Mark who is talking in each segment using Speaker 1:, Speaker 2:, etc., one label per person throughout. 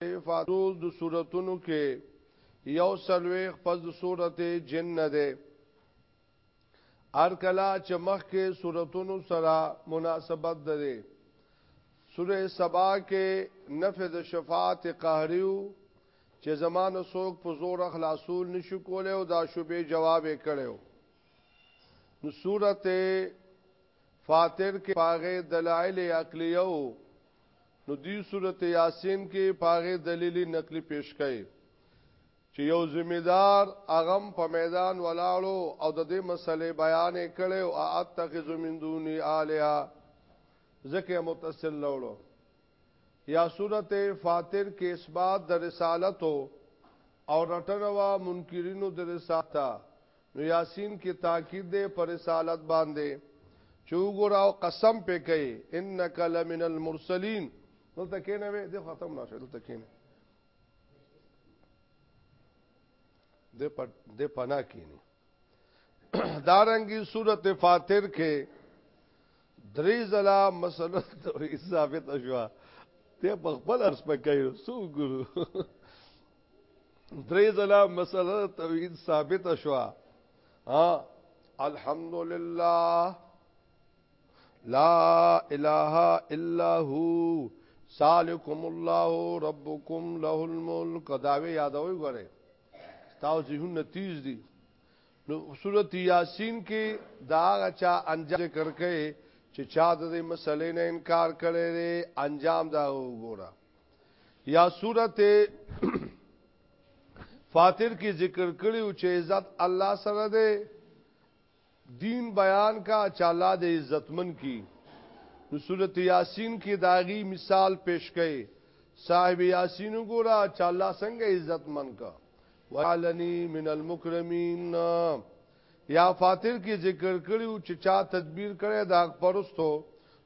Speaker 1: فاتول د صورتونو کې یو سلويخ پس د صورت جن نه ده ار کلا چې مخ کې صورتونو سره مناسبت ده سوره سبا کې نفذ شفاعت قهریو چې زمانه سوق په زور خلاصول نشو کولای او دا شوبې جواب یې کړو نو سورته فاتر کې پاغه دلایل عقلیو نو دی سورت یاسین کې پاغه دلیلی نقلی پیش کړي چې یو ذمہدار اغم په میدان ولاړو او د دې مسلې بیان کړي او اتخذ من دوني الها زکه متصل لولو یا صورت فاتر کې اثبات د رسالت او رټنوا منکرینو د رساتا نو یاسین کې تاکید دی پر رسالت باندې چې وګوره او قسم پې کوي انک لمن المرسلین دلته کې نه وي د ختم نه شو دلته کې نه د په د پنا کې نه دارنګي سورته فاتر کې درې ځله مسله توحید ثابت شوه ته په خپل ارس په کوي سو ګورو درې ځله مسله توحید ثابت شوه ها الحمدلله لا اله الا هو سالکم الله ربکم له الملک دا وی یادوي غره تاسو جهنم تیز دي نو سورۃ یاسین کې دا غچا انجام ذکر کړي چې چا د دې مسلې نه انکار کړي دی انجام دا وګوره یا سورۃ فاتر کې ذکر کړي چې عزت الله سره ده دین بیان کا چې الله دې عزتمن کی نو سورۃ یاسین کې داغي مثال پیش کړي صاحب یاسین وګوره چې الله څنګه عزتمن کا وعلنی من المکرمین یا فاتر کې ذکر کړیو چې چا تدبیر کړي دا پرستو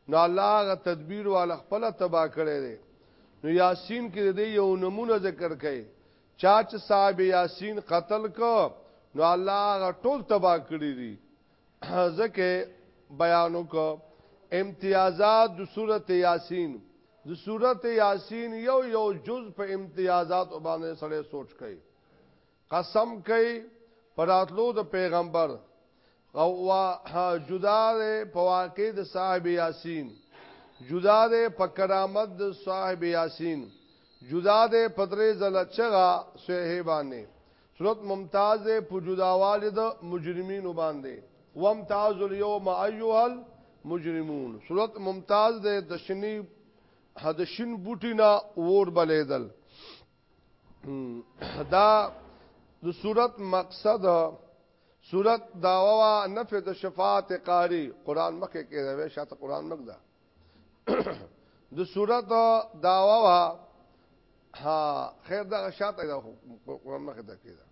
Speaker 1: نو الله غ تدبیر والا خپل تبا کړي دي نو یاسین کې دې یو نمونه ذکر کړي چا چې صاحب یاسین قتل کو نو الله غ ټول تبا کړی دي ځکه بیان وکړو امتیازات د سورته یاسین د سورته یاسین یو یو جز په امتیازات باندې سره سوچ کړي قسم کړي پراتلو د پیغمبر او جدا ده په واقع د صاحب یاسین جدا ده په کرامت د صاحب یاسین جدا ده په درې زله چغه صحیح باندې صورت ممتاز په جداوالي د مجرمینو باندې وامتاز اليوم ايها المجرمون صورت ممتاز د دشنی حدشن بوټینا ور بلیدل دا د صورت مقصد صورت داوا نفذ شفاعت قاری قران مکه کې دا شاته قران مکه دا د صورت داوا وا ها خیر دا شاته دا قرآن مخه ته کیدا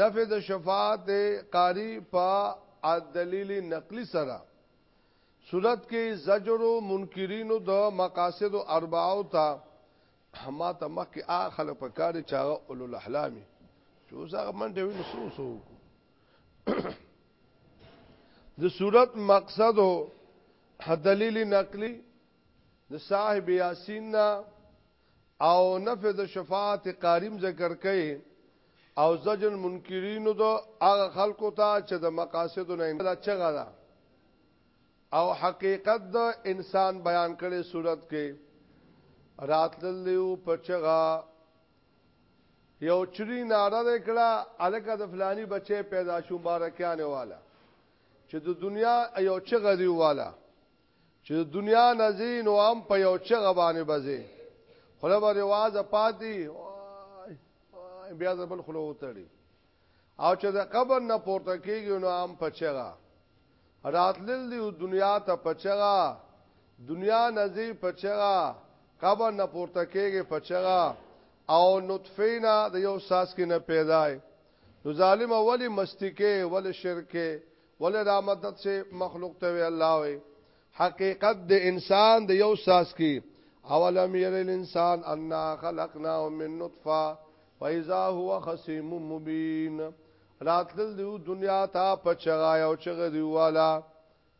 Speaker 1: نفی د شفاعت قاری په دلیل نقلی سره صورت کې زجر او منکرین د مقاصد اربعو ته ما ته مخکې اخل په کار چاغه اولو الاحلامی چې اوس هغه منډه ویني سو سو د صورت مقصد هو دلیل نقلی د صاحب یاسین نا او نفع د شفاعت قاریم ذکر کړي او زجن منکرینو د هغه خلکو ته چې د مقاصد نه انده چغه ده او حقیقت د انسان بیان کړي صورت کې راتل لیو پچغا یو چری ناره وکړه الکه د فلانی بچي پیدا شو مبارکانه والا چې د دنیا یو چغه دی والا چې د دنیا نزین او هم په یو چغه باندې بځي خله به رواز پاتې بیا ځبل خلو وتړي او چې د قبر نه پورته کیږي نو هم په چغه راتلل دی دنیا ته په چغه دنیا نزی په چغه قبر نه پورته کیږي په چغه او نطفه نه د یو ساس کې نه پیدای نو ظالم ولی مستی کې ولی شرک کې ولی دا مدد سے مخلوق ته وی الله وی حقیقت د انسان د یو ساس کی اولم ير الانسان ان خلقناه من نطفه فاذا هو خصيم مبين راتل دیو دنیا تا پچغای او چغ دیوالا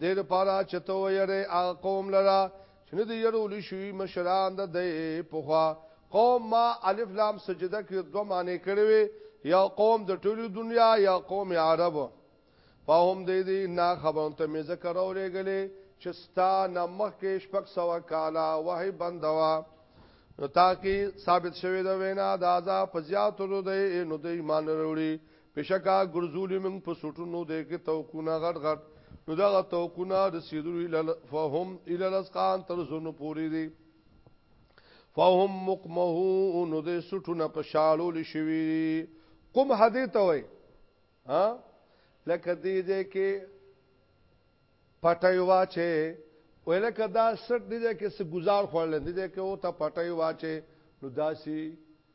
Speaker 1: دې لپاره چې ته ویری هغه قوم لره چې نه دی يرول شوی مشران د دې پوخا قوم ما الف لام سجده کې دوه معنی کړې وي یا قوم د ټولو دنیا یا قوم عرب فهم دې دې نا خبرون ته مې ذکر اورېګلې چې ستا نمخ کې شپږ سو کالا وه بندوا نو تاکي ثابت شوی دا وینا د عذاب فزیات ورو دی نو د ایمان وروړي بشکا ګرځولي موږ په سټونو د کې توقونه غټ غټ نو دا توقونه د سیدوی فهم ال الاسقان تر زونو پوری دي فهم مقمهون نو د سټونه په شالو لشي قم هدي ته وای ها لکه دې دې کې پټي واچې ولکه دا سټ دې کې څه گزار خورل دې کې او ته پټي واچې نو داسي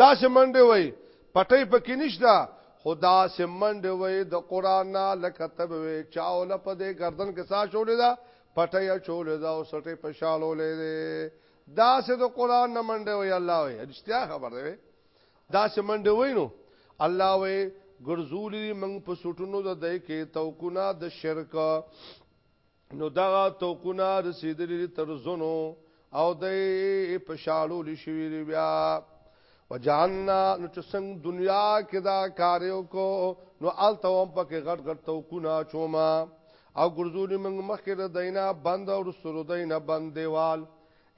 Speaker 1: دا سه منډه وای پټي پکې نشته خدا سه منډه وای د قران نه لکه تب وای چاول په دې گردن کې سا شولې دا پټي چولې دا او سټي په شالو لې دې دا سه د قران نه منډه وای الله وای اجتیا خبر دی دا سه منډه وای نو الله وای ګرځولې موږ په سټونو د دې کې توکونه د شرک نو دغه توقونه رسیدلی تر زونو او د په شالو لشوی بیا وجعلنا نو چې څنګه دنیا کې دا کار یو کو نو الته هم پکې غټ غټ توقونه چوما او ګرځولې موږ مخکې د دینا بند او سرو دینا بند دیوال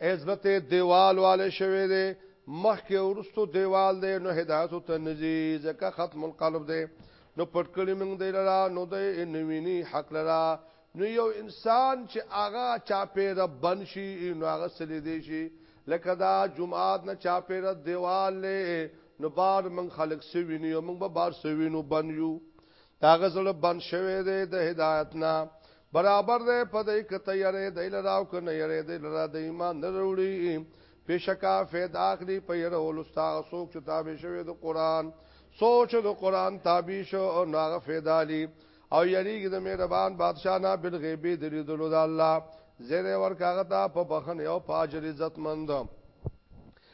Speaker 1: عزت دیوال والے شوی دی مخکې ورستو دیوال دی نو هدایت ته نزي ځکه ختم القلب دی نو پټکړی موږ دی لرا نو دی نویني حق لرا نو یو انسان چې هغه چا پیره بن شي نو هغه سلی دی شي لکه دا جمعات نه چا پیره دیوال له نو بار موږ خلق سوینو موږ به بار سوینو بن یو دا غزل بند شوه دی د هدایت نه برابر دی په دې کته یری دی لراو کنه یری دی لرا د ایمان نه وروړي بشکا فید اخلی په یره ولستا سوک چې تابع شوی د قران سوچ د قران تابع شو او ناغه فیدالی او یریږي د مهربان بادشاہ نه بل غیبی د لیدلو د الله زیر ور کاغه ته په بخنه او پاجر عزت مند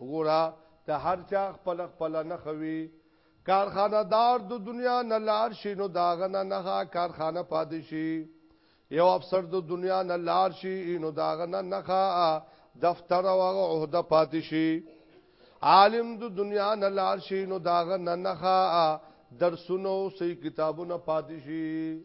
Speaker 1: وګوره د هر چا خپل خپل نه خوي کارخانه دار د دنیا نه لار شي نو داغه نه نه کارخانه پاتې شي یو افسر د دنیا نه لار شي نو داغه نه نه دفتر او عہده پاتې شي عالم د دنیا نه لار شي نو داغه نه نه درسونه او سي کتابونه پاتې شي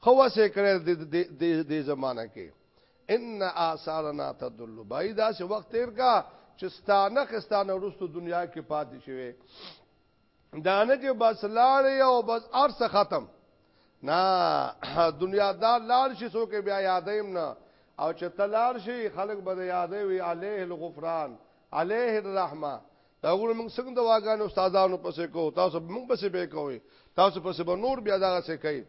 Speaker 1: خو وسه کړل د د د زمانہ کې ان آثارنا تدل بای دا سه وخت تیر کا چې ستانه خستانه ورستو دنیا کې پاتې شوی دانه چې بس لاړ او بس ارس ختم نه دنیا دا لاړ شي سو کې بیا یادیم نه او چې تلار شي خلق به یادې وی علیه الغفران علیه الرحمه دا غوړو موږ څنګه دواګان استادانو پسې کو تاسو موږ پسې به کوی تاسو پسې به نور بیا دا څه کوي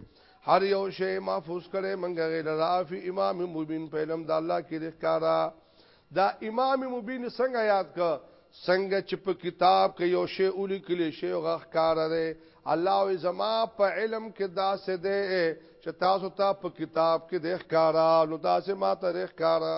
Speaker 1: هر یو شی محفوظ کړي موږ غیر رافی امام مبین په علم د الله کې ښکارا دا امام مبین څنګه یاد ک څنګه چې په کتاب کې یو شی اولی کلی شی غخ کار دی الله او زما په علم کې دا څه دی چې تاسو ته په کتاب کې د ښکارا نو تاسو ما ته ښکارا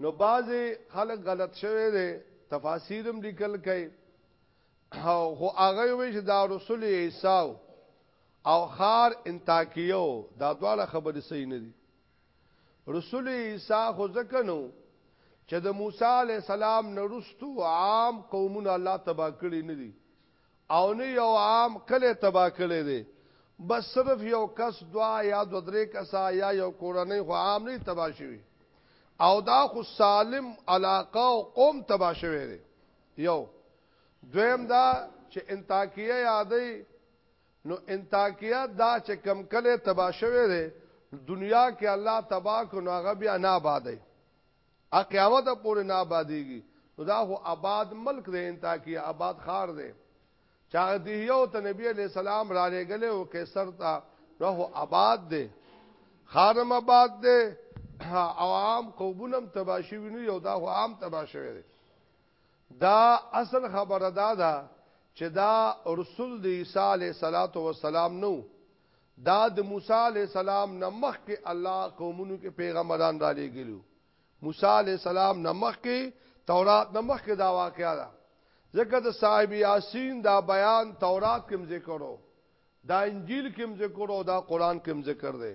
Speaker 1: نو بعضی خلک غلط شوی دی تفاسیرم لیکل کئ او خو هغه وی چې دا رسول عیسی او خار انتاکیو دا دواړه خبرې صحیح نه دي رسول عیسی خو ځکه نو چې د موسی علی السلام نرستو عام قومونه الله تبا کړی نه دي او نه یو عام کلی تباه کړی دی بس صرف یو کس دوا یا دو درې کسا یا یو کورنۍ خو عام نه تباه شوی او دا خو سالم علاقه او قوم تباه شوی دی یو دویم دا چې انتاکیه یادې نو انتاکیه دا چې کم کله تبا شوه دی دنیا کې الله تبا کو نو هغه بیا نه آبادې ا قیامت پورې نه ابادیږي نو دا خو اباد ملک دی انتاکیه اباد خار دی چا دیو ته نبی علی السلام را لګلې او قیصر ته نو خو اباد دی خارم اباد دی او عام قوبونم تباشی وینو یو دا خو عام تباشی وی دا اصل خبره دا ده چې دا رسول دی عیسی علی صلوات و سلام نو دا د موسی علیه السلام نه مخکې الله قومونو کې پیغمبران را لېږلي موسی علیه السلام نه مخکې تورات نه مخکې دا واقعا ده ځکه د صاحب یاسین دا بیان تورات کې ذکر وو دا انجیل کې ذکر وو دا قران کې ذکر دی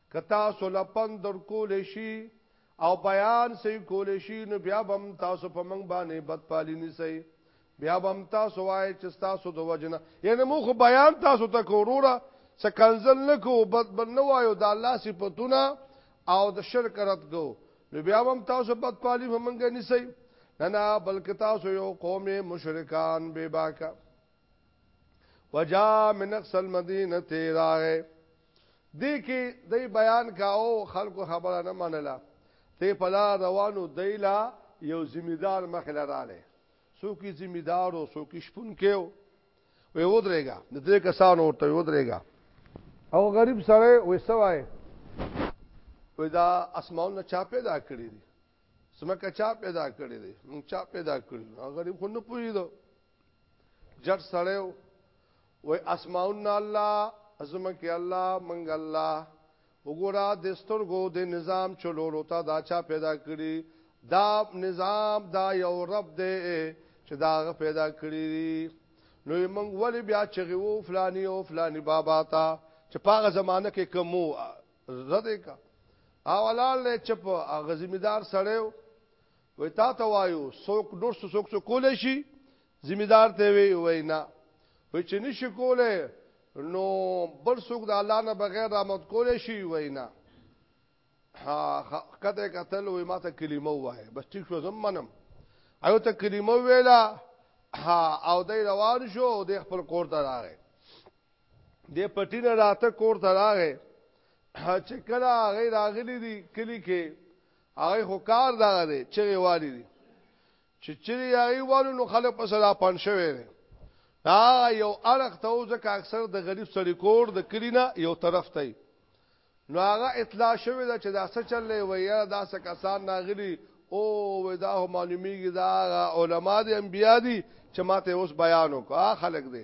Speaker 1: که تاسو له پند درکول شي او بیان سي کول شي نو بیا به هم تاسو په موږ باندې بد پالي نیسئ بیا به هم تاسو وایئ چې تاسو د وجنه یعنی مو خو بیان تاسو ته کو وروره څه کنزل نه کو بد بد نه وایو د الله صفاتونه او د شرک رد کو نو بیا هم تاسو بد پالی همنګ نسی نه نه بلک تاسو یو قوم مشرکان بے باکا وجا من اقصى المدینه تیراغه دی کې دی بیان کاو خلکو خبره نه منله ته پلا روانو دیلا یو ذمہدار مخله رااله سو کی ذمہدار او سو کی شپون کېو وې ودرېګا د دې کسانو ورته ودرېګا او غریب سره وې سوای وې دا اسمان نه چا پیدا کړی دی سمکه چا پیدا کړی دی مونږ چا پیدا کړی غریب خو نه پوهیدو جټ سره وای اسماؤن الله ازمکه الله منګ الله وګورا د سترګو د نظام چلولو ته دا چا پیدا کړی دا نظام دا یو رب دی چې دا غ پیدا کړی نو موږ ولی بیا چغي وو فلانی او فلانی بابا تا چې پاغه زمانہ کې کومو رد کا اولال له چپ غزمیدار سره وي تا ته وایو سوک ډور سوک سو کول شي ذمہ دار ته وی وای نه وای چې نشي کوله نو بل څوک د الله نه بغیر رحمت کوله شي وای نه ها کته قتل وای ما ته کلمه وای بس ټیک شو زم منم ایو ته کلمه ویلا ها او دای روان شو او د خپل کور ته راغی د پټی نه راته کور ته راغی چې کله هغه راغلی دی کلی کې هغه خو کار دا دی چې والی دی چې چیرې یې والو نو خلک په صدا پن شوی دی دا یو اړخ ته ځکه اکثر د غریب سړی کور د کلینا یو طرف ته نو هغه اطلاع شوی دا چې دا څه چلې وي یا دا څه کسان ناغلی او ودا هم معلومیږي دا علما دي انبیا دي چې ماته اوس بیان وکړه خلک دي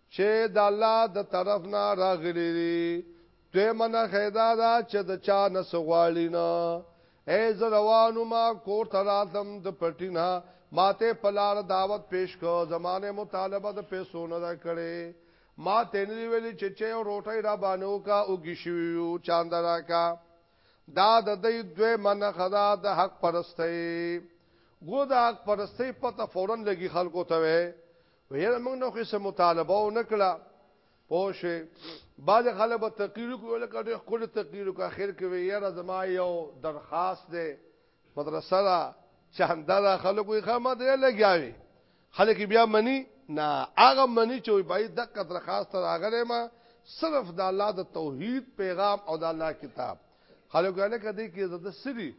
Speaker 1: چه د الله د طرف نه راغلی دی دوی منه خیدا دا چه د چا نس غوالی نا اے زروانو ما کور تراتم د پټینا ماته پلار دعوت پیش کو زمانه مطالبه د پیسو نه دا کړي ما تنری ویلی چې چې روټي را باندې وکا او گشیو چاندرا کا دا د دې دوی من خدا د حق پرستۍ ګو د حق پرستۍ پته فورن لګي خلکو ته وي ویره موږ نه خو سه مطالبه و نکړه پوه شي بعض خلک به تقریر کوي لکه ډېر خپل تقریر کوي اخر کې ویره زما یو درخواست ده مدرسه را چاندا را خلکو یې خامه درې لګیاوي خلک بیا منی نه هغه منی چې وي بای دقت درخواست راغلی ما صرف د الله د توحید پیغام او د الله کتاب خلکو له کده کې زده سری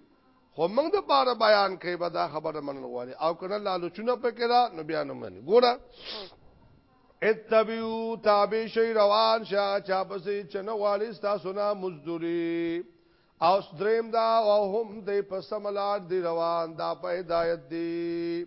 Speaker 1: خو موږ د بار بیان کوي به دا خبره منل غواړي او کنه لالچونه پکې دا نو بیان مني ګوره اتبعو تابع شي روان شا چا پسې چنه غواړي تاسو نه مزدوري او دریم دا او هم د پسملار دی روان دا په هدایت دی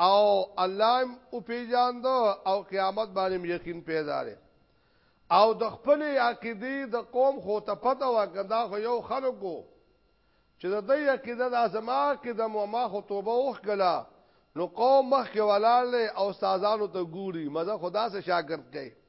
Speaker 1: او الله هم وپیژاند او قیامت باندې هم یقین پیدا دی او د خپل عقیده د قوم خو ته پته وکندا خو یو خلکو چې د دې عقیده د ازما کې د ما خو توبه وکړه نو قوم مخ کې ولاله او استادانو ته ګوري مزه خدا سره شاګرد کوي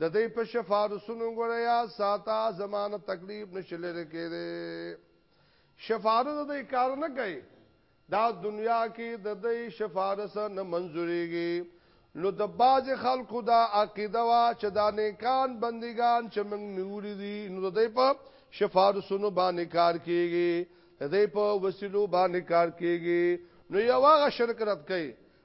Speaker 1: د دوی په شفارسونو ګوره یا ساته زمانه تکلیف نشي لري کېده شفارس د دوی کار نه کوي دا دنیا کې د دوی شفارس نه منځوريږي نو د باز خلکو دا عقیده وا چې دا نیکان بندگان چې موږ نیولې دي نو د دوی په شفارسونو باندې کار کیږي د دوی په وسیلو باندې کار کیږي نو یو هغه شرک رد کوي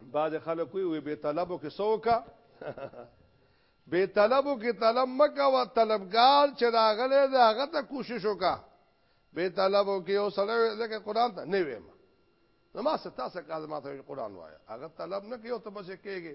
Speaker 1: بعض خلک وي به طلبو کې سوکا به طلبو کې طلب مکه وا طلبګار چې راغله دا هغه ته کوشش وکا به طلبو کې او سره لکه قران ته نه ویم نو ما ستا سره کار ما ته قران وایا هغه طلب نه کیو ته بس کېږي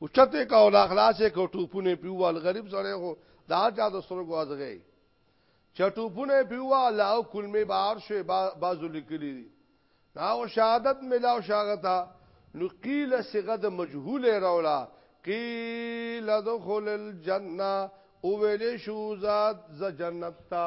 Speaker 1: او چته کا او اخلاص کو ټوپونه پیوال غریب سره خو دا چا د سترګو ازغی چټوپونه پیوا لا او کلمه بار شوی بازو لیکلی دي دا او شهادت ملاو شاغتا نو قیل صيغه د مجهول راولا قیل دخل الجنه او ویل شو ذات ز جنت تا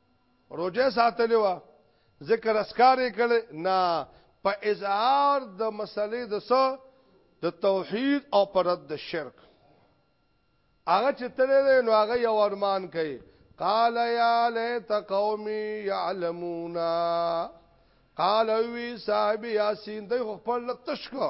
Speaker 1: روزه ساتلې و ذکر اسکار کړي نه په اظهار د مسلې د څه د توحید او پرد د شرک هغه چې تلې نو هغه یو ارمان کوي قال یا لیت قومی یعلمون قال وی صاحب یاسین د خپل تشکو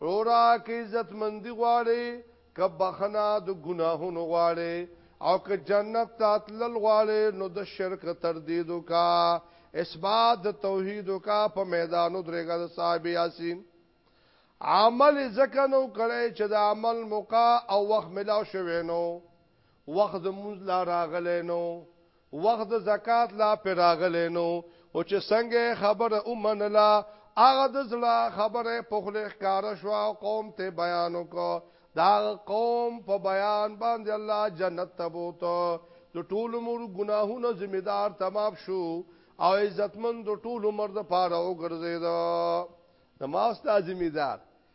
Speaker 1: وروره که عزت مندي غواړې که بخښنه د ګناهونو غواړې او که جنت ته تلل غواړې نو د شرک تردید وکا اثبات د توحید وکا په میدان درېګه د صاحب یاسین عمل زکنو کړي چې د عمل موقع او وخت ملاو شوي نو وخت د مونځ لا راغلی نه و، وخت د زکات لا پرې راغلی نه و، خو چې څنګه یې خبره ومنله، هغه د زړه خبره یې په خولې ښکاره شوه او قوم ته یې بیان وکړ، د هغه قوم په بیان باندې الله جنت ته بوته، د ټول عمر ګناهونه ذمه دار ته معاف شو او عزتمند د ټول عمر لپاره وګرځېده. زما او ستا ذمه دار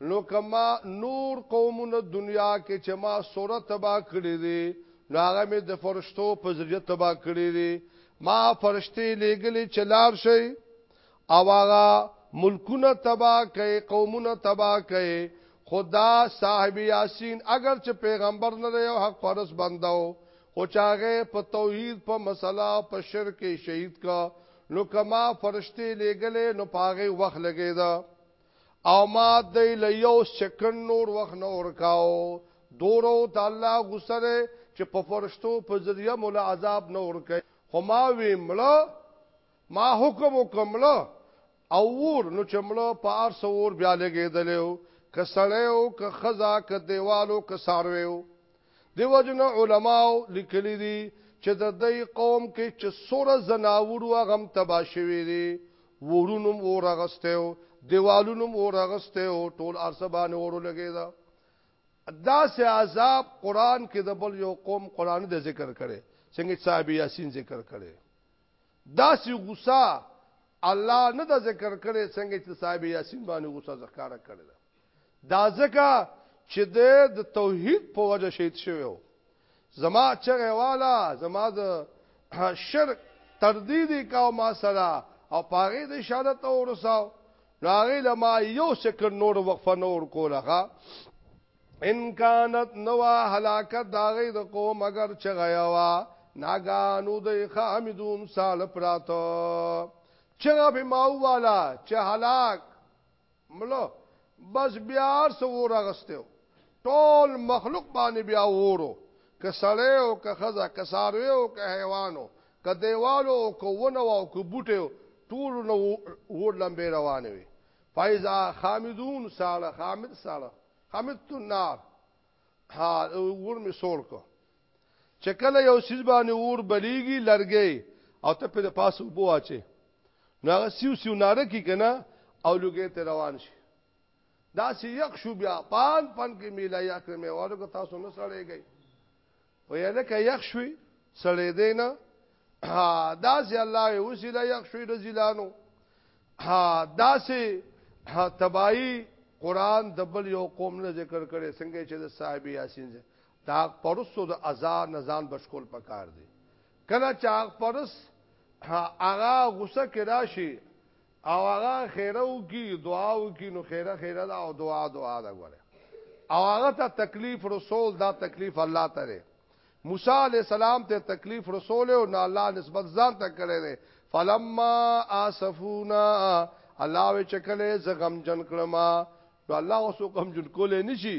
Speaker 1: نو که ما نور قومونه دنیا کې چې ما سره تباه کړي دي نو هغه مې د فرشتو په ذریعه تباه کړي دي ما فرشتي لېږلي چې لار شي او هغه ملکونه تباه کوي قومونه تباه کوي خدا صاحب یاسین اگر چې پیغمبر نه دی او حق پرس بندو خو چاغه په توحید په مسله په شرک شهید کا نو کما فرشتي لګلې نو پاغه وخت لګیدا او ما دی له یو سیکنډ نور وخت نه ورکاو دورو ته الله غوسه ده چې په فرشتو په ذریعه مو له عذاب نه ورکه خو ما وی مړه ما حکم وکمړه او ور نو چې مړه په ارس ور بیا لګېدلو که سړیو که خزا که دیوالو که سارویو دیو جن علماو لیکلی دی چې د دې قوم کې چې سوره زناور او غم تبا شوی دی ورونم ورغسته او دیوالونم ورغسته او ټول ارسبان ورو لګی دا دا سه عذاب قران کې د بل یو قوم قران د ذکر کړي څنګه صاحب یاسین ذکر کړي دا سه غصه الله نه د ذکر کړي څنګه چې صاحب یاسین باندې غصه ذکر کړي دا ځکه چې د د توحید په وجه شهید شوی و زما چغه والا زما د شرک تردید کاو ما سره او پاغه د شهادت اورساو نو هغه لما یو سکند نور وقفه نور کوله ان کانت نوا هلاکت داغه د قوم اگر چغیوا ناګانو د خامدون سال پراتو چغه به ماو والا چې هلاک مړه بس بیا ارس ور اغستو ټول مخلوق باندې بیا وورو که سړی او که خزا که ساروی او که حیوانو که دیوالو او که ونه او که بوټي ټول نو ور لمبه روانه وي فایزا خامدون ساړه خامد ساړه خامد النار ها ور می سور کو چې کله یو سیز باندې اور بلیږي لرګي او ته په پاسه وبو اچي نو هغه سیو سیو ناره کی کنه او لګي ته روان شي دا سی یک شو بیا پان پان کې میلا یا کرمه واره کو تاسو نه سړېږي و یا نه کې یک شوي سړې دی نه دا سی الله یو سی لا یک شوي رزلانو دا سی تبایی قران دبل یو قوم نه ذکر کړي څنګه چې د صاحب یاسین تاغ پرستو د ازا نه ځان بشکول پکار دی کله چې هغه پرس هغه غوسه کې راشي او هغه خیره وکي دعا وکي نو خیره خیره دا او دعا دعا دا غواړي او هغه ته تکلیف رسول دا تکلیف الله تعالی موسی علی السلام ته تکلیف رسول او نه الله نسبت ځان ته کړی دی فلما اسفونا الله وی چکلې زغم جن کړما نو الله اوس کوم جن کولې نشي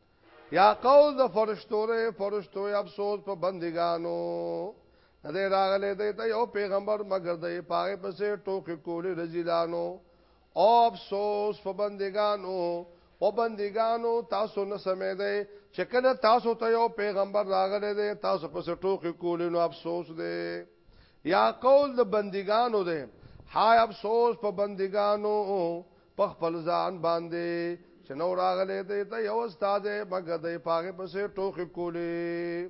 Speaker 1: یا قول د فرشتو ره فرشتو افسوس په بندګانو دې راغله دې ته یو پیغمبر مگر دې پاره پسې ټوکې کولې رزیلانو او افسوس په بندګانو او بندګانو تاسو نه سمې دې چې کله تاسو ته یو پیغمبر راغله دې تاسو پسې ټوکې کولې نو افسوس دې یا قول د بندګانو دې هاي افسوس په بندګانو په خپل ځان باندې چې نو راغلې دې ته یو استاد مګه دې پاګه پسې ټوخې کولې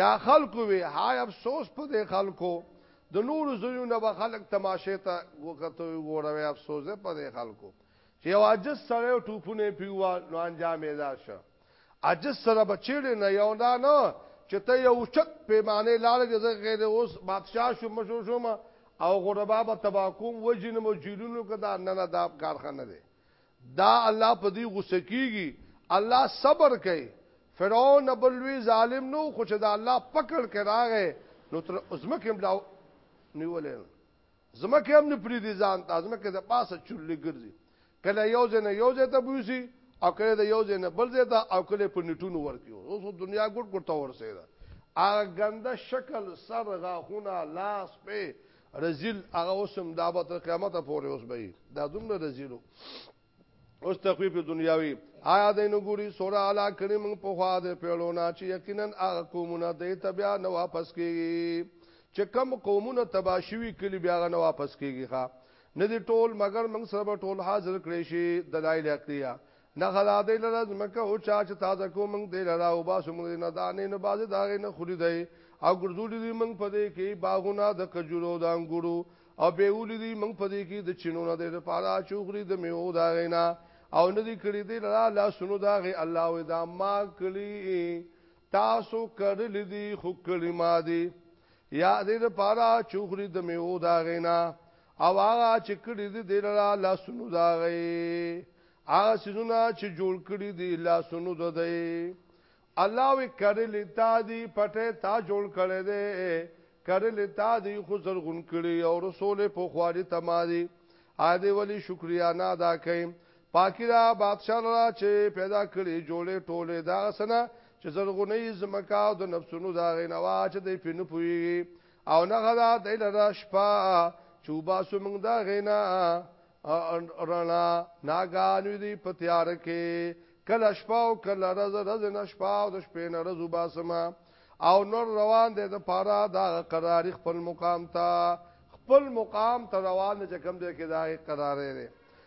Speaker 1: یا خلکو وی هاي افسوس په دې خلکو د نور زویو نه به خلک تماشه ته وکته ګوروي افسوس په دې خلکو چې واجس سره ټوپونه پیوا نو انجام یې دا شه عاجز سره به چیړې نه یو دا نه چې ته یو چت پیمانه لار دې زه غیر اوس بادشاہ شو مشو شو ما او غربا به تبا کوم وجن مو جیلونو کدا نه نه دا کارخانه ده دا الله په دې غوسه کیږي الله صبر کوي فرعون بلوي ظالم نو خو چې دا الله پکړ کې راغې نو تر ازمکه بلا نیولې زمکه هم نه پری دي ځان ته زمکه د پاسه چولې ګرځي کله یو ځای نه یو ځای ته بوسي او کله د یو ځای نه بل ځای ته او کله په نټونو ورکیو اوس دنیا ګډ ګډ ته ورسېده هغه ګنده شکل سر غاخونه لاس په رزل هغه اوسم دا به تر قیامت پورې اوس به دا دومره رزلو اوس تخفیف دنیاوی آیا د نو ګوري سوره اعلی کړي موږ په خوا د پیړونا چې یقینا هغه قومونه د تبیا نه واپس کیږي چې کم قومونه تباشوي کلی بیا نه واپس کیږي ښا نه دي ټول مګر موږ سره به ټول حاضر کړې شي دلائل عقليه نخښه ده دی لره ځمکه او چا چې تازه کو موږ دی لره او باسو موږ دی نه دانې نو بعضې د هغې نه خوري دی او ګرځولي دي موږ په دی کې باغونه د کجورو او د انګورو او بيولي دي موږ په دی کې د چينو نه دی د پاره چې وخوري د ميوو د هغې نه او نه دي کړي دی لره لاسونو د هغې الله وې دا ما کړي تاسو کړلي دي خو کړي ما دي یا دې د پاره چوغری د میو دا غینا او هغه چې کړی دې د لرا لاسونو دا غي هغه سيزونه چې جوړ کړی دې لاسونو د دی الله وی کړل تا دې پټه تا جوړ کړی دې کړل تا دې خو زرغون کړی او رسول په خواري تمادي اده ولی شکریا نه ادا کئ پاکی دا بادشاہ لرا چې پیدا کړي جوړې ټولې دا سنه چې زرغونې زمکا او د نفسونو دا غنوا چې دې پین پوي او نه غدا د لرا شپه چوبا سومنګ دا غینا رڼا ناګان دې پتیار کې کله شپه او کله رز رز نه شپه او د شپې نه رز وباسما او نور روان دې د پارا دا قرار خپل مقام ته خپل مقام ته روان چې کم دې کې دا قرارې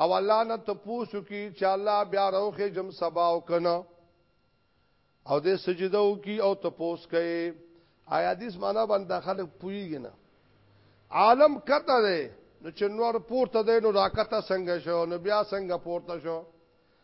Speaker 1: او الله نه تپوسو کی چې الله بیا روخه جم سبا او کنه او دې سجده او کی او تپوس کئے آیا دیس معنا باندې داخله پویږي نه عالم کته ده نو چې نور پورته ده نو راکته څنګه شو نو بیا څنګه پورته شو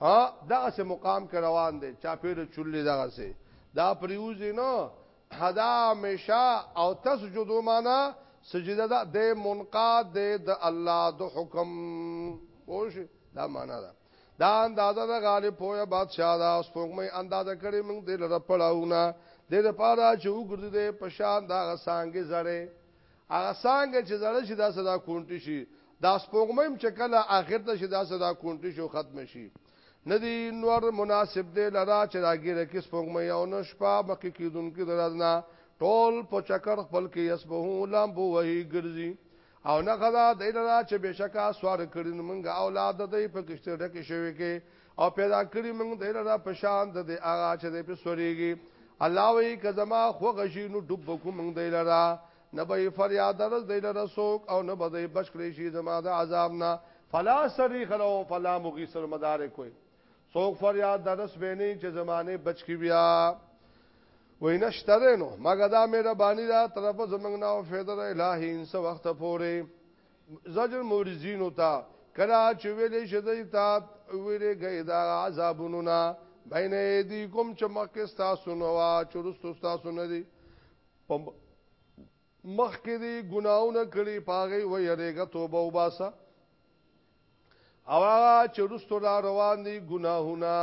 Speaker 1: ها دغه سه مقام کې روان دي چا پیر چولې دغه سه دا پریوزی نو حدا مشا او تسجدو معنا سجده ده د منقاد ده د الله د حکم پوش دا معنا ده دا اندازه د غالب پویا بادشاہ دا اوس پوغمې اندازه کړې موږ د لره پړاوونه د لپاره چې وګرځي د پشان دا غسانګي زړې هغه څنګه چې زړه شي دا صدا کونټي شي دا سپوږمۍ هم چې کله اخر ته شي دا صدا کونټي شو ختم شي ندی نور مناسب دی لرا چې راګیره کې سپوږمۍ او نشپا مخکې کیدونکې درځنه ټول په چکر خپل کې یسبه لامبو وهي ګرځي او نه غدا د لرا چې بشکا سوار کړي منګه اولاد د په کشته ډکه شوی کې او پیدا کړی موږ د لرا پشان د دې اغا چې دې په سوريږي الله وی کزما خو غشي نو ډوب کو موږ د لرا نه به فریاد درز د لرا سوک او نه به بچ کړی شي زما د عذاب نه فلا سری خلو فلا مغیث المدار کوئی سوک فریاد درس به نه چې زمانه بچ کی بیا وینا شتره نو مګه دا مهرباني دا طرف زمنګ نه او فیدر الہی انس وخت پوره زجر مورزینو ته کلا چې ویلې شدی تا ویلې گئی دا عذابونو نه بین ایدی کوم چې مخکې ستاسو نو وا چورستو ستاسو نه دی مخکې دی ګناونه کړی پاغي و یریګه توبه وباسه او هغه چې رستو را روان دي ګناهونه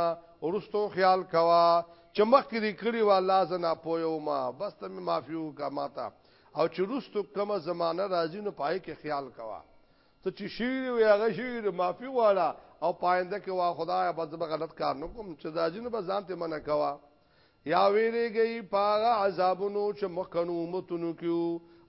Speaker 1: رستو خیال کوا چې مخکې دې کړی و الله زنا پویو ما بس ته مې معافي وکا ماته او چې رستو کومه زمانہ راځي نو پای کې خیال کوا ته چې شیر وي هغه شیر معافي واړه او پاینده کې وا خدای به غلط کار نه کوم چې راځي نو به ځان ته منع کوا یا ویریږي پاغه عذابونو چې مخکنو امتونو کیو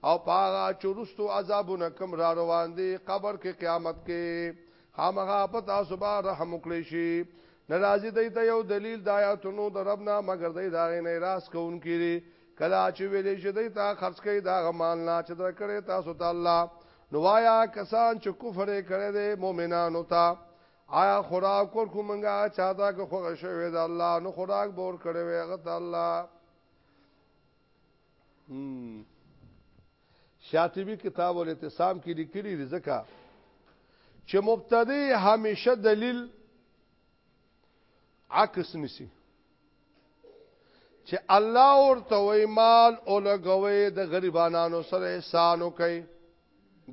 Speaker 1: او پاغه چورستو عذابونه کم را روان دي قبر کې قیامت کې خامغه پتا صبح رحم وکړي شي ناراضي دی ته یو دلیل د آیاتونو د رب نه مگر دی دا نه راس کون کړي کلا چې ویلې شي دی ته خرج کوي دا غمان نه چې در کړې تاسو ته الله نوایا کسان چې کفر کړي دي مؤمنانو ته آیا خوراک ورکو منګه چاته که خوغه شوی دا الله نو خوراک بور کړی وی غت الله شاطبی کتاب الاعتصام کې لیکلي رزقا چې مبتدی همیشه دلیل عکس نسی چې الله ورته وی مال او لګوي د غریبانو سره احسان وکي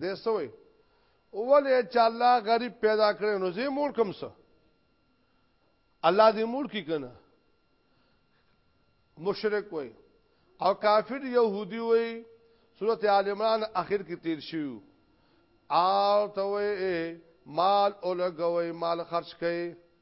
Speaker 1: د سوې اولی چې الله غریب پیدا کړی نو زه مور کوم څه الله دې مور کی کنه مشرک وای او کافر يهودي وای سورته آل عمران اخر کې تیر شو او ته وای مال اولګوي مال خرج کړي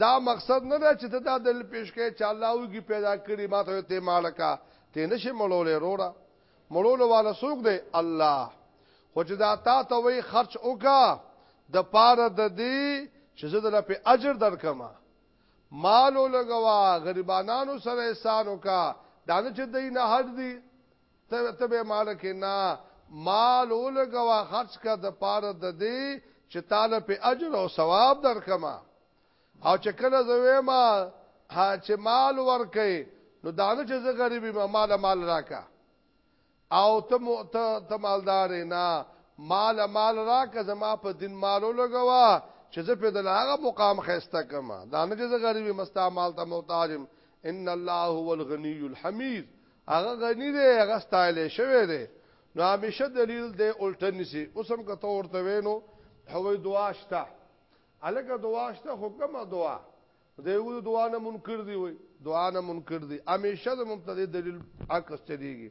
Speaker 1: دا مقصد نه ده چې ته دا دلیل پیش کړې چې الله وګي پیدا کړی ما ته ته مالکا ته نشي مړولې روړه مړولو والا سوق دی الله خو چې دا تا ته وی خرج وکا د پاره د دې چې زه دل په اجر درکما مالو لګوا غریبانو سره احسان وکا دا نه چې دې نه حد دي ته ته به مال کې نه مال ولګوا خرج کا د پاره د دې چې تعالی په اجر او ثواب درکما او چې کله زوی ما ها چې مال ورکې نو دانه چې زه غریبي ما مال مال راکا او ته ته ته مالدار نه مال مال راکا زما په دین مال ولګوا چې زه په دغه مقام خسته کما دانه چې زه غریبي مستا مال ته محتاجم ان الله هو الغنی الحمید هغه غنی دی هغه ستایل شوی دی نو همیشه دلیل دی الټه نسی اوس هم کته ورته وینو هوی دعا شته الګه دعا شته خو کومه دعا دیو دعا نه منکر دی وای دعا نه منکر دی همیشه د مبتدی دلیل عکس چلیږي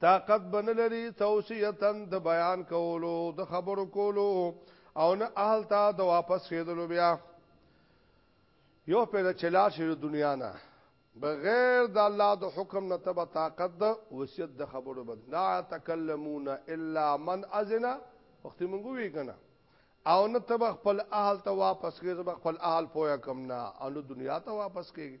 Speaker 1: طاقت بن لري توصیتا د بیان کولو د خبرو کولو او نه اهل تا د واپس کېدلو بیا یو پیدا چلار شي د دنیا نه بغیر د الله د حکم نه تبه طاقت د وصیت د خبرو بد لا تکلمون الا من اذن وخت مونږ وی کنه او نه تبه خپل اهل ته واپس کېږي خپل اهل پویا کم نه او دنیا ته واپس کېږي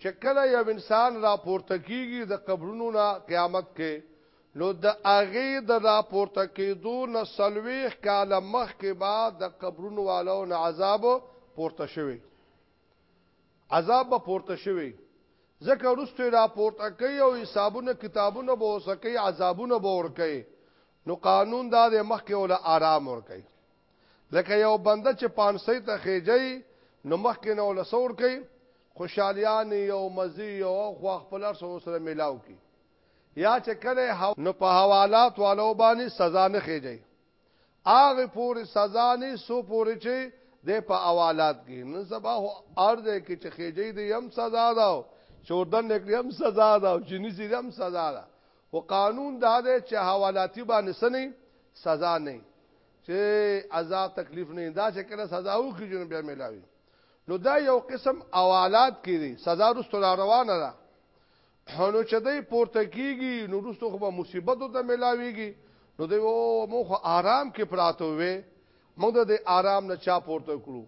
Speaker 1: چې کله یو انسان راپورته کیږي د قبرونو نه قیامت کې نو د هغه د راپورته کېدو نه څلوېښت کاله مخکې به د قبرونو والو نه عذاب پورته شوی عذاب به پورته شوی ځکه وروسته راپورته کوي او حسابونه کتابونه به وسکي عذابونه به ورکي نو قانون دا د مخکې ولا آرام ورکي لکه یو بنده چې پانسۍ ته خېجی نو مخکې نو لسور کوي خوشالیان یو مزي یو خو خپل سره سره ملاو کی یا چې کله نو په حوالات والو باندې سزا نه خېجی هغه پورې سزا نه سو پورې چې د په حوالات کې نن سبا هو ارز کې چې خېجی دی هم سزا ده چوردن نکړي هم سزا ده او جنی سي هم سزا ده او قانون دا ده چې حوالاتي باندې سنې سزا نه چې عذاب تکلیف نه دا چې کله سزا وکړي جن بیا ملاوي نو دا یو قسم اوالات کړي سزا رستو روانه ده هنو چې دای پورته کیږي نو رستو خو مصیبت ته ملاويږي نو دوی او مو خو آرام کې پراته وي موږ د آرام نه چا پورته کړو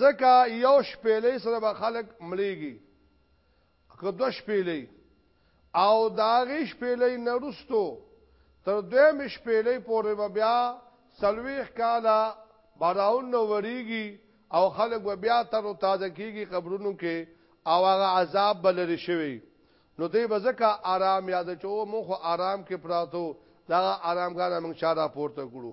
Speaker 1: زکه یو شپېلې سره به خلک مليږي که دو شپېلې او داغې شپېلې نرستو تر دویم شپېلې پورې به بیا سلویخ کالا براون نو وریږي او خلک به بیا تر او تازه کیږي قبرونو کې او هغه عذاب بلری شوی نو دی به ځکه آرام یاد چو مونږ آرام کې پراتو دا آرامګانه مونږ چاره پورته کړو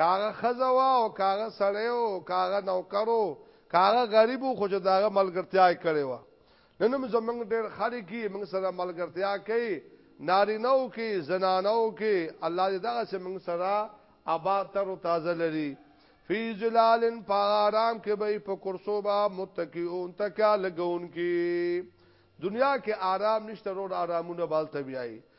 Speaker 1: کاغه خزوا او کاغه سړی او کاغه نوکرو کاغه غریب خو چې داغه ملګرتیا کړي و نن موږ زمنګ ډېر خالي کی موږ سره ملګرتیا کوي نارینو کې زنانو کې الله دې دغه سم موږ سره آباد تر تازه لري فی ظلال پارام کې به په کرسو با متکیون تکا لګون کې دنیا کې آرام نشته رو آرامونه بال طبيعي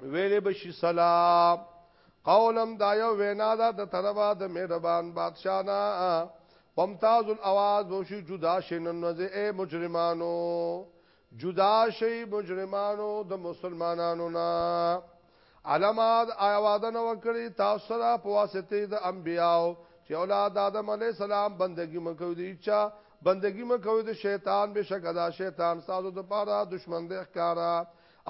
Speaker 1: ویلې بشي سلام قولم دا یو وینا ده د طرفه د مهربان بادشاہ نه ومتاز الاواز وشي جدا شین نوځي اے مجرمانو جدا شي مجرمانو د مسلمانانو نه علامات آیوادن وکړي تاسو سره په واسطه د انبیاو چې اولاد آدم علی السلام بندگی مکو دي چا بندگی مکو د شیطان بشک دا شیطان تاسو د پاره دشمن د ښکارا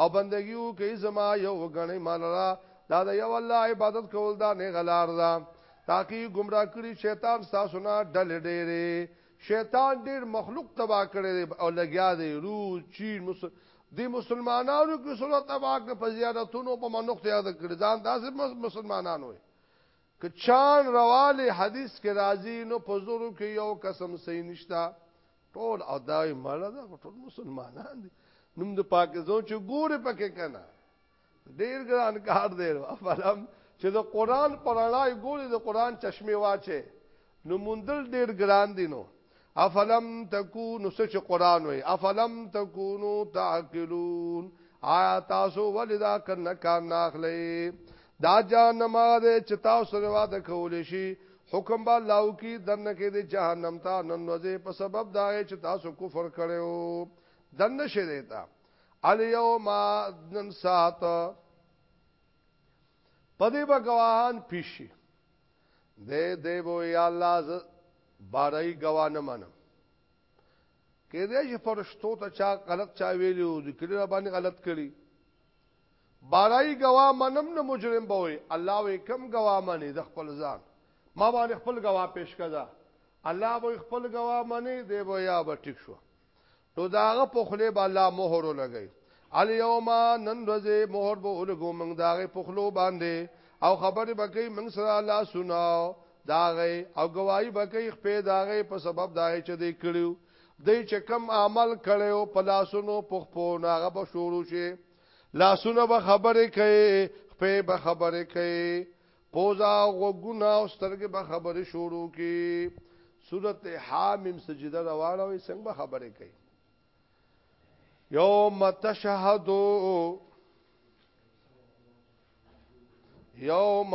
Speaker 1: او بندگی او کوي زما یو غنی مال را دا د یو الله عبادت کول دا نه غلار دا تاکي گمراه کړی شیطان تاسو نه ډل ډېرې شیطان ډېر مخلوق تبا کړي او لګیا دی رو چی مس دی مسلمانانو کې سره تبا کړ په زیارتونو په منوخت یاد کړی ځان داسې مسلمانانو وي که چان رواله حدیث کې راځي نو په زورو کې یو قسم صحیح نشتا ټول او دای مړه دا ټول مسلمانان دي نوم د پاکستان چې ګوره پکې کنه ډیر ګران کار دی افلام چې د قران پرړای ګوره د قران چشمه واچي نو مندل ډیر ګران دي نو افلم تکونو سچ قران وي افلم تکونو تعقلون آیا تاسو ولدا کنه کار ناخلې دا جانما دې چې تاسو سره واده کولې شي حکم با الله کی دنه کې د جهنم ته نن وځي په سبب دا چې تاسو کفر کړو دنه شه دیتا الیوم نن سات پدې به گواهان پیشي دې دې وو یا الله بارای گواه نه منم کې دې چې فرشتو ته چا غلط چا ویلو د کړي باندې غلط کړي بارای ګواه منم نه مجرم به وی الله وی کم ګواه منی د خپل ځان ما باندې خپل ګواه پیش کده الله به خپل ګواه منی دی به یا به ټیک شو نو داغه په خله به الله مهر لګی الیوم نن ورځې مهر به ولګو موږ داغه په خلو باندې او خبرې بکې موږ سره الله سناو داغه او گواہی بکې خپې داغه په سبب دای چې دې کړیو دی چې کم عمل کړي او په لاسونو پخپو ناغه به شروع شي لاسونه به خبرې کوي خپې به خبرې کوي پوزا غوګونه او سترګې به خبرې شروع کی سورت حامیم سجده روانه وي څنګه به خبرې کوي یوم تشهدو یوم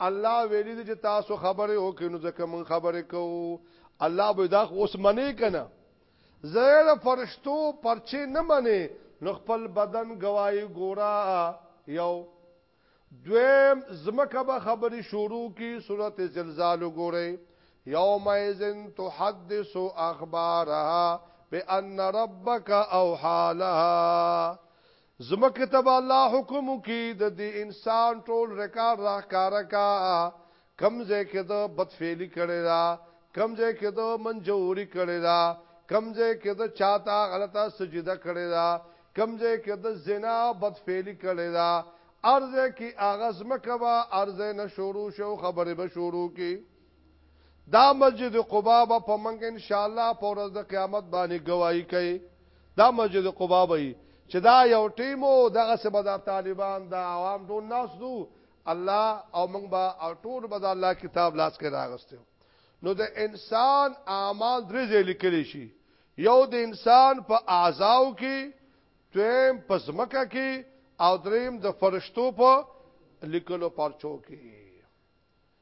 Speaker 1: الله ویلی دی چې تاسو خبره وکړئ نو ځکه مون خبره کوو الله به دا اوس منی کنه زیر فرشتو پرچه نه منی نو خپل بدن گواہی ګورا یو دویم زمکه به خبري شروع کی صورت زلزال ګورئ یوم اذن تحدث اخبارها بان ربک او حالها ځمکې ته به الله حکم وکړي، د دې انسان ټول ریکارډ راښکاره کړه، کوم ځای کې ده بدفعلي کړې ده، کوم ځای کې ده منجوري کړې ده، کوم ځای کې ده چا ته غلطه سجده کړې ده، کوم ځای کې ده زنا او بدفعلي کړې ده، هر ځای کې هغه ځمکه به هر ځای نه شروع شي او خبرې به شروع کړي. دا مسجد قباء به په منګ ان شاء الله په ورځ د قیامت باندې گواہی کوي دا مسجد قباء به چې دا یو ټیمو دغه سبا د طالبان د عوام ټول ناس دو الله او موږ به او ټول به د الله کتاب لاس کې راغستو نو د انسان اعمال درې ځای لیکل شي یو د انسان په اعضاو کې دویم په زمکه کې او دریم د فرشتو په لیکلو پرچو کې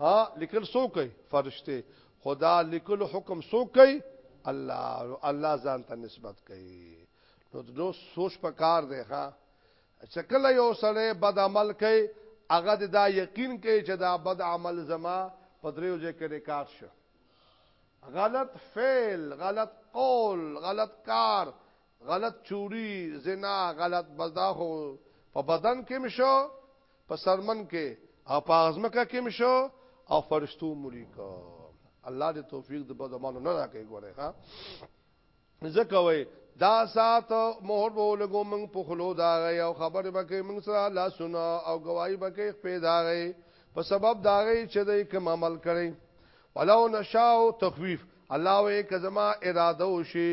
Speaker 1: ها لیکل سو کوي فرشته خدا لیکل حکم سو کوي الله الله ځان ته نسبت کوي نو نو سوچ په کار دی ها شکل یو سره بد عمل کوي هغه دا یقین کوي چې دا بد عمل زما په دریو ځای کې ریکارډ شو غلط فعل غلط قول غلط کار غلط چوری زنا غلط بلدا خو په بدن کې مشو په سرمن کې او په ازمکه کې مشو او فرشتو مړي کو الله دې توفیق د بدمانو نه راکې ګوره ها ځکه وای دا سات مهر به لګو موږ په خلو دا غي او خبر به کې موږ سره لا سنا او گواہی به کې پیدا غي په سبب دا غي چې دې کوم عمل کړي ولو نشاو تخویف الله وې کزما اراده وشي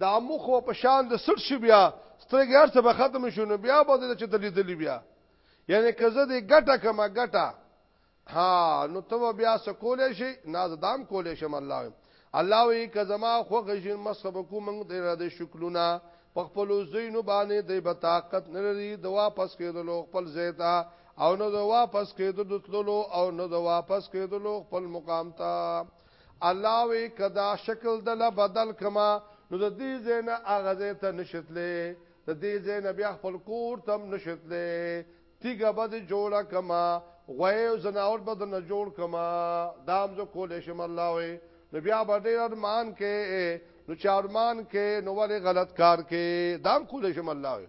Speaker 1: د عمو خو په شان د سټ شي بیا سترګې هر څه به ختم شي نو بیا به د چتلې دلی بیا یعنی که زه دې ګټه کما ګټه ها نو ته بیا سکولې شي ناز دام کولې شم الله الله وی که زما خو غشین مسخب کو موږ دې را دې شکلونه په خپل زینو باندې د بطاقت نری د واپس کېدلو خپل زیتا او نو د واپس کېدلو او نو د واپس کېدلو خپل مقام ته الله وی کدا شکل دل بدل کما نو د دې زین اغه زې ته نشتلې د دې زین بیا خپل کور تم نشتلې تیګه بد جوړه کما غوي او زناور بد نه جوړ کما دام زو کولې شم الله وی نو بیا به ډېر ارمان کې نو چارمان کې نو ولې غلط کار کې دام کولې شم الله وی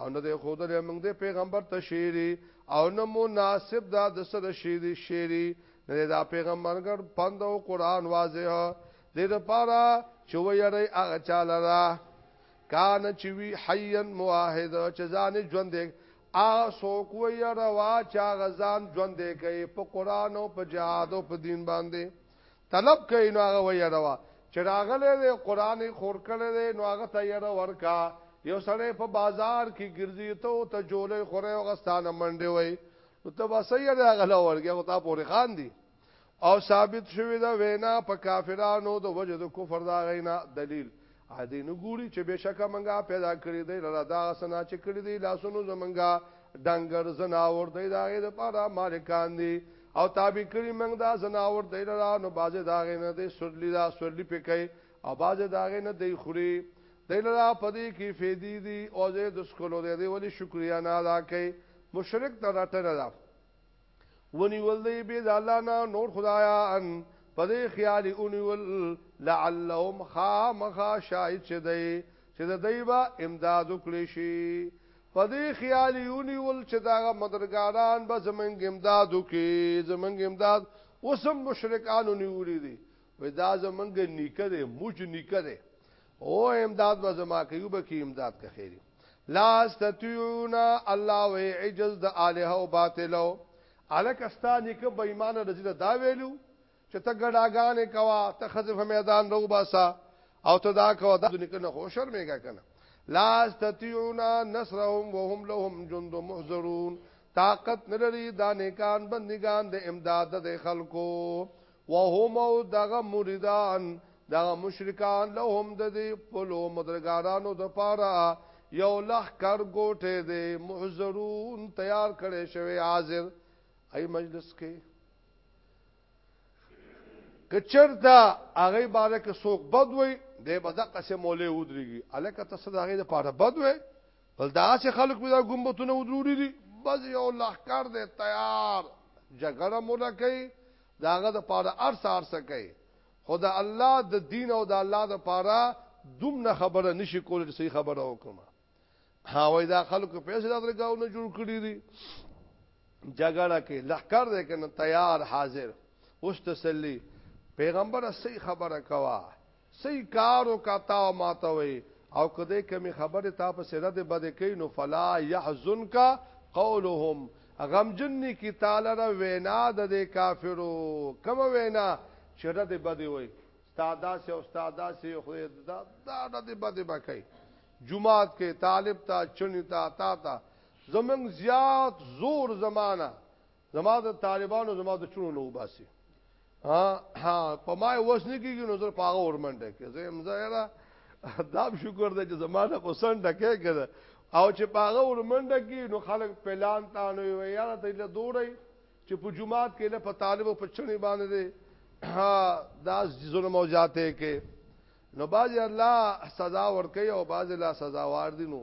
Speaker 1: او نه دی خود له موږ دی پیغمبر ته شیری او نه مناسب دا د سره شیری شیری نه دا پیغمبر ګر پند او قران واضح دې لپاره چې ویری هغه چاله را کان چې وی حیان موحد چې ځان ژوند دی هغه څوک وی روا چې هغه ځان ژوند دی کوي په قران او په جهاد او په دین باندې طلب کوي نو هغه ويروه چې راغلی دی قران خور کړی دی نو هغه ته ير ورکا یو سړی په بازار کې ګرځي ته او ته جولې خوره او غستانه منډي وای نو ته بس یې راغله ورګه او تا پورې خان دي او ثابت شوی دا وینا په کافرانو د وجد کفر دا غینا دلیل آیا دوی نه ګوري چې بېشکه موږ پیدا کړي دی لره دا هغه څه نه چې کړي دي لاسونو زمونږ ډنګر ځناور دی د هغې دپاره مالکان دي او تابع کړي موږ دا ځناور دی لره نو بعضې د هغې نه دی سورلي دا سورلي پې کوي او بعضې د هغې نه دی خوري دی لره په دې کې فیدې دي او ځای د څکلو دی دی ولې شکریا نه ادا کوي مشرک ته رټنه ده ونیول دی بيد الله نه نور خدایان په دې خیال اونیول لعلهم خامخا شاید چې دی چې د دیبا امداد وکړي شي په دې خیال اونیول چې دا مدرګاران به زمنګ امداد وکي زمنګ امداد وسم مشرکان نیولې دي وې دا زمنګ نیکه دې موج نیکه دې او امداد به زما کوي به کی امداد که خیری لا استطيعون الله و عجز د الها او باطلو الکستانی که بې ایمان رزل دا ویلو چې ته ګډاګانې کوا ته خزف میدان رو باسا او ته دا کوا د دنیا کنه خو شرمېګا کنه لا استطيعون نصرهم وهم لهم جند محضرون طاقت نلري دا نیکان بندگان د امداد د خلکو وهم او دغه مریدان دغه مشرکان لهم د دې خپلو مدرګارانو د پاره یو لخر ګوټه دی محضرون تیار کړي شوی حاضر ای مجلس کې کچرتا هغه باره کې څوک بد وي د بده قسم مولې ودرېږي الکه تاسو دا هغه د پاره بد وي بل دا چې خلک به دا ګمبتونه ودروري دي بس یو لخر دی تیار جګړه مولا کوي د هغه د پاره ارسه ارسه کوي خو د الله د دین او د الله د پاره دومره خبره نشي کولای چې صحیح خبره وکړم ها وای دا خلکو پیسې راځل گاونه جوړ کړی دي جګړه کې لخر دې کنه تیار حاضر اوس تسلی پیغمبر صحیح خبره کوا صحیح کار او کاتا او ماتوي او کده کمی خبره تا په سره ده بده کوي نو فلا يحزنك قولهم غمجن کی تعالی را وینا د کافرو کوم وینا چې رد بده وي استاد سي او استاد سي خو دا دا رد بده بکای جمعات کې طالب تا چنی تا تا تا زمنګ زیات زور زمانہ زما د طالبانو زما د چونو نو باسي ها ها په ما وسنه کیږي نو زه پاغه ورمنډه کې زه امزا یرا دا شکر دې چې زمانه په سن ډکه کړه او چې پاغه ورمنډه کې نو خلک پلان تا نو یاره ته له دوړی چې په جمعات کې له په طالبو په چنې باندې ها دا ظلم او جاته کې نو باز الله سزا ورکي او باز الله سزا وار دي نو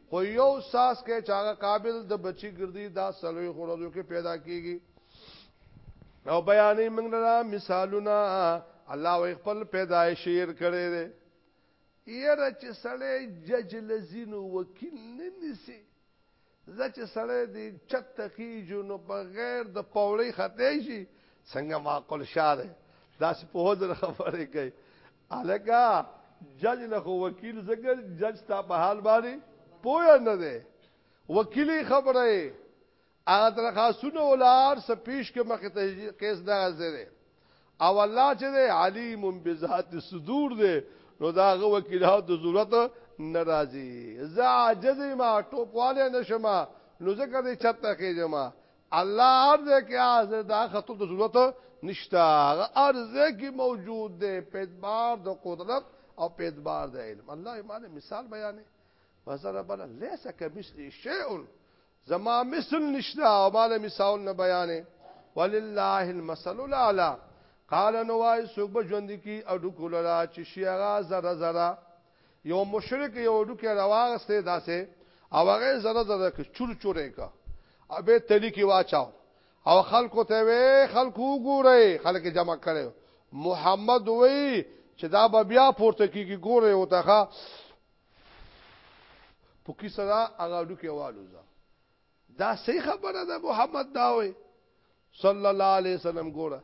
Speaker 1: خو یو څاڅکی چې هغه قابل د بچی ګرځي دا سلوي خورځو کې پیدا کیږي او بیانې موږ لرا مثالونه الله وي خپل پیدایش شیر کړي دي یره چې سړی جج لزینو وکیل نه نسی زچې سړی دی چت تخیجو نو بغیر د پوړی خطې شي څنګه معقول شاده دا سه په هوځره خبرې کوي الکه جج له خو وکیل زګر جج تا په حال باندې پوه نه دی وکیلی خبره هغه درخواستونه ولار سپیش کې مخ ته کیس دا زره او الله چې دی علیم بذات صدور دی نو داغه وکیلات د ضرورت ناراضي زه عاجز ما ټوپواله نشم نو زه کدي چته کېجما الله ارز کې ارز دا خطر د ضرورت نشتا هغه ارز کې موجود دی په اعتبار د قدرت او په اعتبار د علم الله ایمان مثال بیانې وزر ربنا ليس كمثل شيء زما مثل نشتا او مال مثال نه بیانې ولله المثل الاعلى قال نوای سوق بجوند کی او ډکول را چې شیغا زره زره یو مشرک یو ډوکه راوغسته داسې او هغه زره زره کې چور چورې کا ابه تلی کې واچاو او خلکو ته وې خلکو ګورې خلک جمع کړي محمد وې چې دا به بیا پورته کیږي ګورې او تاخه پوکی سره هغه ډوکه والو ځه دا صحیح خبره ده محمد داوي صلی الله علیه وسلم ګوره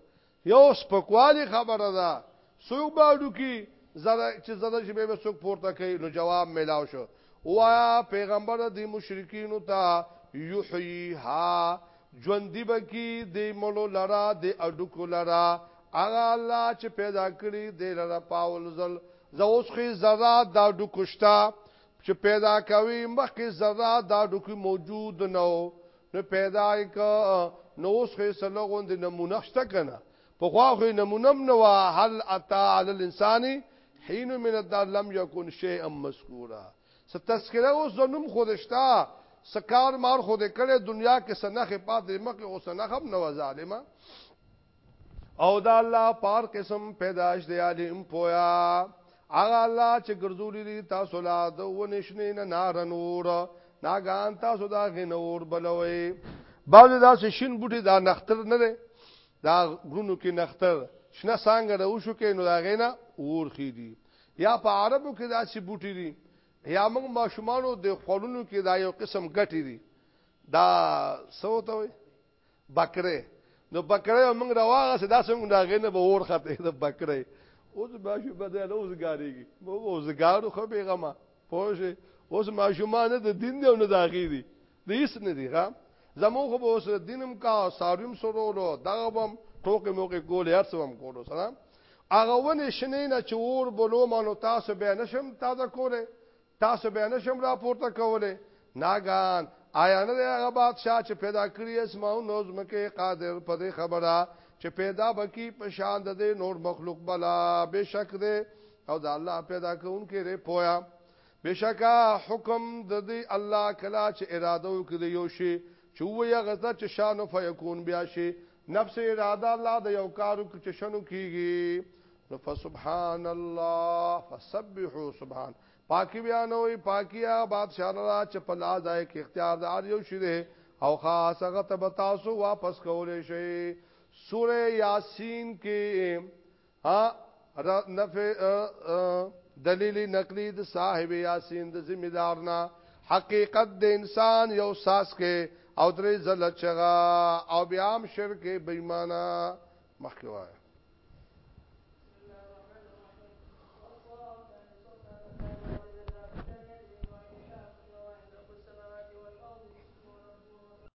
Speaker 1: یو سپکوالی خبره ده سوق باډو کی زره چې زره چې به سوق پورته کوي نو جواب ملاو شو وایا پیغمبر دی مشرکین ته یحییها ژوندۍ بکی دی مړو لرا دی اډکو لرا اغه الله چې پیدا کړی دی لرا پاول زل زه اوس خې زرا دا ډکوشتا چې پیدا کوي مخکې ذره دا ډوکی موجود نه و نو پیدا یې که نو اوس خو یې سره غوندې نمونه شته که نه پخوا خو یې نمونه هم نه وه هل اتا علی الانسان حین من الدار لم یکن شیئا مذکورا څه تذکره اوس د نوم خو دشته څه کار مار خو دې کړی دنیا کې څه نښې پاتې مخکې اوس نښه هم نه وه ظالمه او دا الله پار قسم پیدائش دی علیم پویا اغا الله چې ګرځولې دي تاسو لا د ونشنې نه نار نور ناګان تاسو دا غنور بلوي باز دا شین بوټي دا نختر نه دی دا غرونو کې نختر شنه څنګه راو شو کې نو دا غینا ور خې دي یا په عربو کې دا چې بوټي دي یا موږ ماشومانو د خورونو کې دا یو قسم ګټي دي دا سوته وي بکره نو بکره موږ راوغه سدا څنګه دا غنه به ور خته د بکره اوس ماشو بده نه اوسګاریږي مو اوسګارو خو بیغما پوه اوس ماشومان د دین دی او نه داغي دي د هیڅ نه دی ها زمو خو به اوس دینم کا ساریم سرولو دغه بم ټوکې موکې کولې هر څه هم کولو سلام هغه ونه شنه نه چور بلو مانو تاسو به نشم تازه کوله تاسو به نه شم راپورته کوله ناګان آیا نه دی هغه بادشاہ چې پیدا کړی اسماو نو زمکه قادر په دې خبره چې پیدا بکی په شان د نور مخلوق بلا بشک دی او د الله پیدا کوونکې ری پویا بشکا حکم د دې الله کلا چې اراده وکړي یو شی چې ویا غزا چې شان او فیکون بیا شي نفس اراده الله د یو کارو کې چشنو کیږي نو فسبحان الله فسبحوا سبحان پاکي بیانوي پاکیا بادشاہ الله چې په لاس ځای کې اختیار دار یو شي ده او خاص هغه ته تاسو واپس کولې شي سوره یاسین کې ها را نفع دلیل نقلی د صاحب یاسین د ذمہ دارنا حقیقت د انسان یو ساس کې او درې زله چغا او بیا هم شرک بېمانه مخکې وای